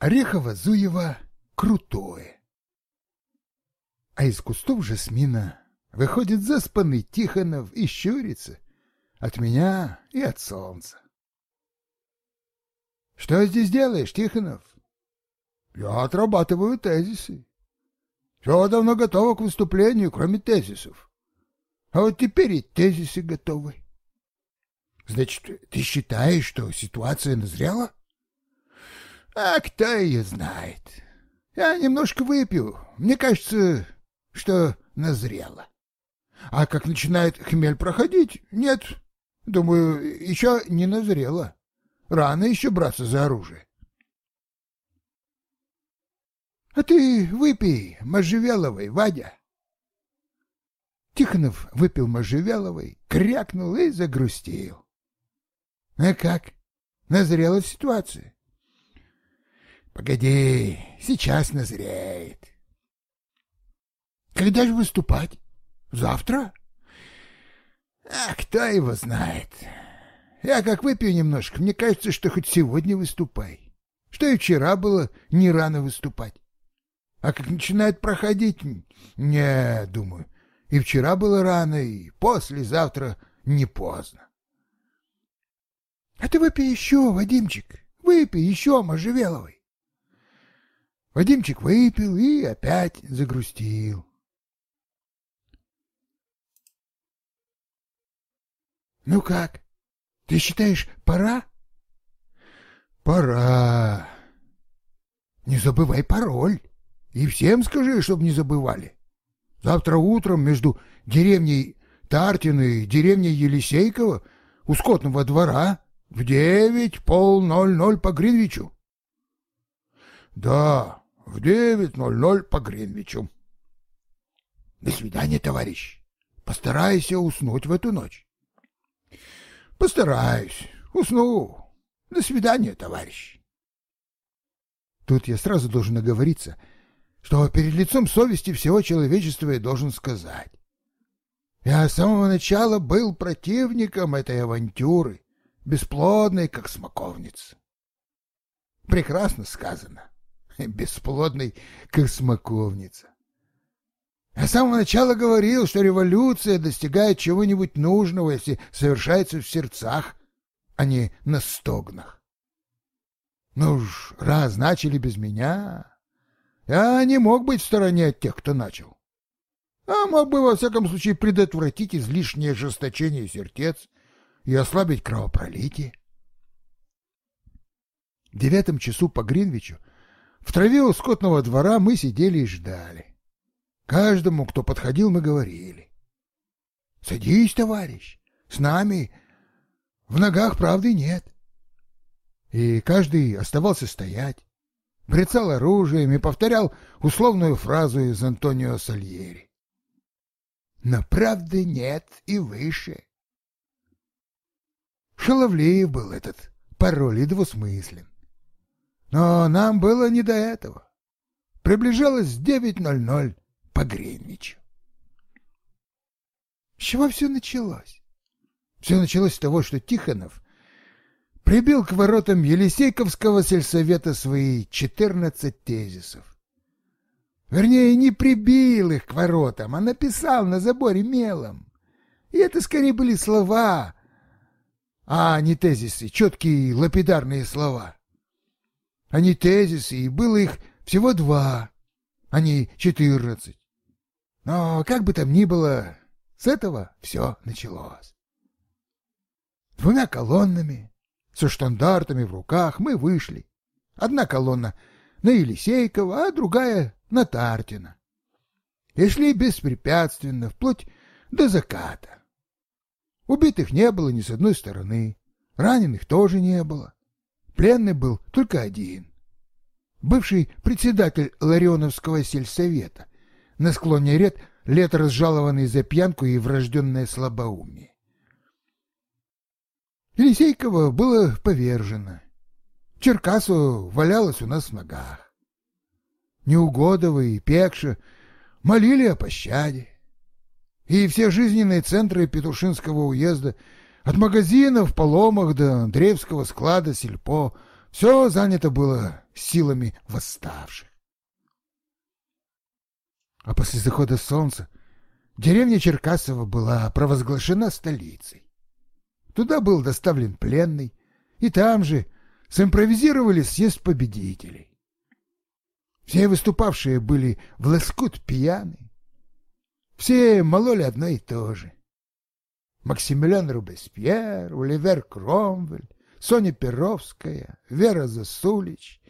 Орехово-Зуево крутое. А из кустов жасмина выходит заспанный Тихонов и щурится от меня и от солнца. — Что здесь делаешь, Тихонов? — Я отрабатываю тезисы. Все давно готово к выступлению, кроме тезисов. А вот теперь и тезисы готовы. Значит, ты считаешь, что ситуация назрела? А кто ее знает? Я немножко выпью. Мне кажется, что назрела. А как начинает хмель проходить, нет. Думаю, еще не назрела. Рано еще браться за оружие. А ты выпей можжевеловой, Вадя. Тихонов выпил можжевеловой, крякнул и загрустил. А как? Назрела ситуация? Погоди, сейчас назреет. Когда же выступать? Завтра? А кто его знает? Я как выпью немножко, мне кажется, что хоть сегодня выступай. Что и вчера было не рано выступать. А как начинает проходить, не, думаю, и вчера было рано, и послезавтра не поздно. А ты выпей еще, Вадимчик, выпей еще можжевеловой. Вадимчик выпил и опять загрустил. Ну как, ты считаешь, пора? Пора. Не забывай пароль. И всем скажи, чтоб не забывали. Завтра утром между деревней Тартина и деревней Елисейкова у скотного двора в девять пол ноль ноль по Гринвичу. Да, в девять ноль ноль по Гринвичу. До свидания, товарищ. Постарайся уснуть в эту ночь. Постараюсь. Усну. До свидания, товарищ. Тут я сразу должен оговориться, что перед лицом совести всего человечества я должен сказать. Я с самого начала был противником этой авантюры бесплодной, как смоковница. Прекрасно сказано. Бесплодный, как смоковница. Я с самого начала говорил, что революция достигает чего-нибудь нужного, если совершается в сердцах, а не на стогнах. Ну уж, раз начали без меня, я не мог быть в стороне от тех, кто начал. А мог бы, во всяком случае, предотвратить излишнее ожесточение сердец и ослабить кровопролитие. В девятом часу по Гринвичу в траве у скотного двора мы сидели и ждали. Каждому, кто подходил, мы говорили. «Садись, товарищ, с нами в ногах правды нет». И каждый оставался стоять, брецал оружием и повторял условную фразу из Антонио Сальери. «Но правды нет и выше». Шаловлеев был этот пароль и двусмыслен. Но нам было не до этого. Приближалось 9.00 по Гринвичу. С чего все началось? Все началось с того, что Тихонов прибил к воротам Елисейковского сельсовета свои четырнадцать тезисов. Вернее, не прибил их к воротам, а написал на заборе мелом. И это скорее были слова, а не тезисы, четкие лапидарные слова. А не тезисы, и было их всего два, а не четырнадцать. Но как бы там ни было, с этого все началось. Двумя колоннами, со штандартами в руках, мы вышли. Одна колонна на Елисейкова, а другая на Тартина. И шли беспрепятственно, вплоть до заката. Убитых не было ни с одной стороны, раненых тоже не было. Пленный был только один. Бывший председатель Ларионовского сельсовета, на склоне ред лет разжалованный за пьянку и врожденное слабоумие. Елисейкова было повержено. Черкасу валялась у нас в ногах. Неугодова и Пекша молили о пощаде и все жизненные центры Петушинского уезда, от магазинов, поломах до Андреевского склада сельпо, Все занято было силами восставших. А после захода солнца деревня Черкасова была провозглашена столицей. Туда был доставлен пленный, и там же симпровизировали съезд победителей. Все выступавшие были в лоскут пьяны. Все мололи одно и то же. Максимилиан Рубеспьер, Оливер Кромвель, Соня Перовская, Вера Засулич,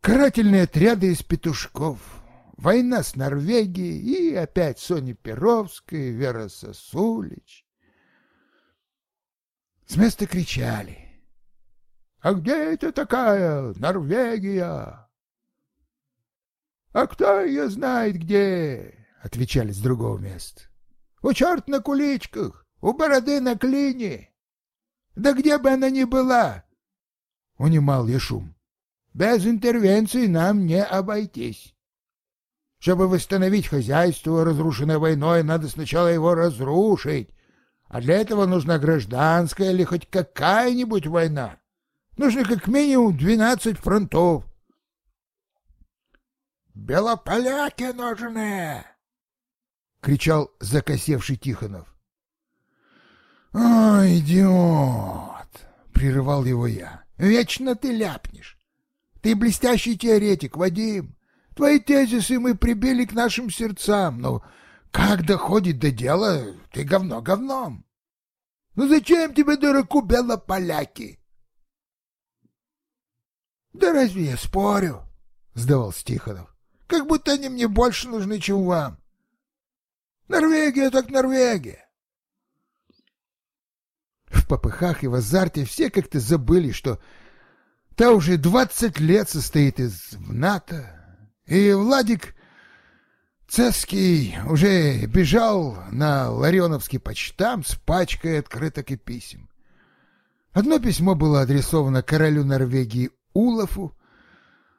карательные отряды из петушков, война с Норвегией и опять Соня Перовская, Вера Сосулич. С места кричали. «А где это такая Норвегия?» «А кто ее знает где?» — отвечали с другого места. «У черт на куличках, у бороды на клине. Да где бы она ни была!» — унимал я шум. «Без интервенции нам не обойтись. Чтобы восстановить хозяйство, разрушенное войной, надо сначала его разрушить, а для этого нужна гражданская или хоть какая-нибудь война. Нужно как минимум двенадцать фронтов. «Белополяки нужны!» — кричал закосевший Тихонов. «Ой, идиот!» — прерывал его я. «Вечно ты ляпнешь. Ты блестящий теоретик, Вадим. Твои тезисы мы прибили к нашим сердцам, но как доходит до дела, ты говно говном. Ну зачем тебе, дураку, белополяки? Да разве я спорю? Сдавался Тихонов. Как будто они мне больше нужны, чем вам. Норвегия так Норвегия. В попыхах и в азарте все как-то забыли, что та уже двадцать лет состоит из НАТО, и Владик Цеский уже бежал на Ларионовский почтам с пачкой открыток и писем. Одно письмо было адресовано королю Норвегии Улафу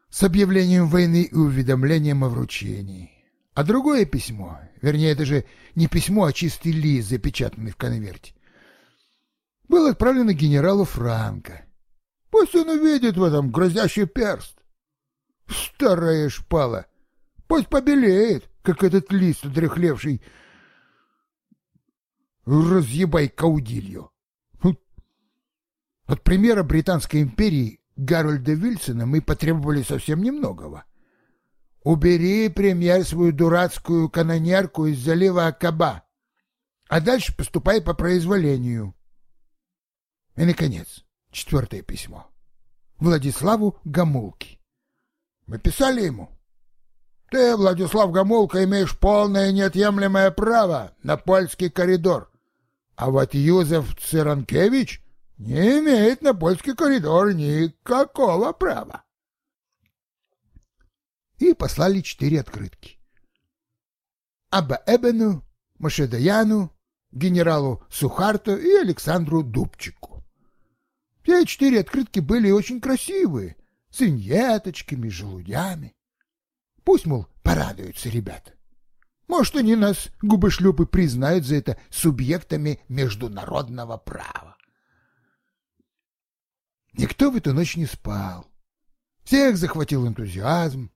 с объявлением войны и уведомлением о вручении. А другое письмо, вернее, это же не письмо, а чистый лист, запечатанный в конверте, было отправлено генералу Франко. Пусть он увидит в этом грозящий перст. Старая шпала, пусть побелеет, как этот лист отрехлевший. Разъебай каудилью. От примера Британской империи Гарольда Вильсона мы потребовали совсем немногого. Убери, премьер, свою дурацкую канонерку из залива Акаба, а дальше поступай по произволению. И, наконец, четвертое письмо. Владиславу Гамулки. Мы писали ему. Ты, Владислав Гамулка, имеешь полное неотъемлемое право на польский коридор. А вот Юзеф Циранкевич не имеет на польский коридор никакого права. И послали четыре открытки. Аба Эбену, Машедаяну, генералу Сухарту и Александру Дубчику. Все четыре открытки были очень красивые, с иньеточками, желудями. Пусть, мол, порадуются ребята. Может, они нас, губошлепы, признают за это субъектами международного права. Никто в эту ночь не спал. Всех захватил энтузиазм,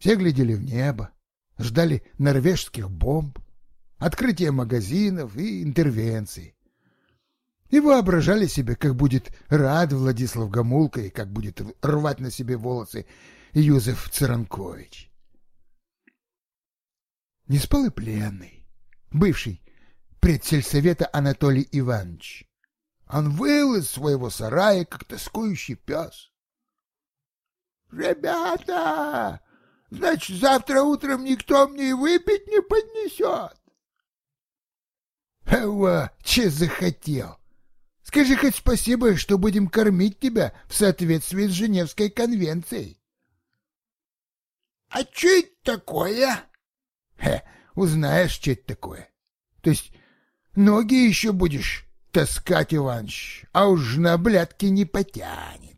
все глядели в небо, ждали норвежских бомб, открытия магазинов и интервенций. И воображали себе, как будет рад Владислав Гамулка и как будет рвать на себе волосы Юзеф Царанкович. Не спал и пленный, бывший предсельсовета Анатолий Иванович. Он выл из своего сарая, как тоскующий пес. «Ребята, значит, завтра утром никто мне и выпить не поднесет?» «Эва, че захотел? Скажи хоть спасибо, что будем кормить тебя в соответствии с Женевской конвенцией». «А что это такое?» Хе, узнаешь, что это такое. То есть ноги еще будешь таскать, Иваныч, а уж на блядки не потянешь.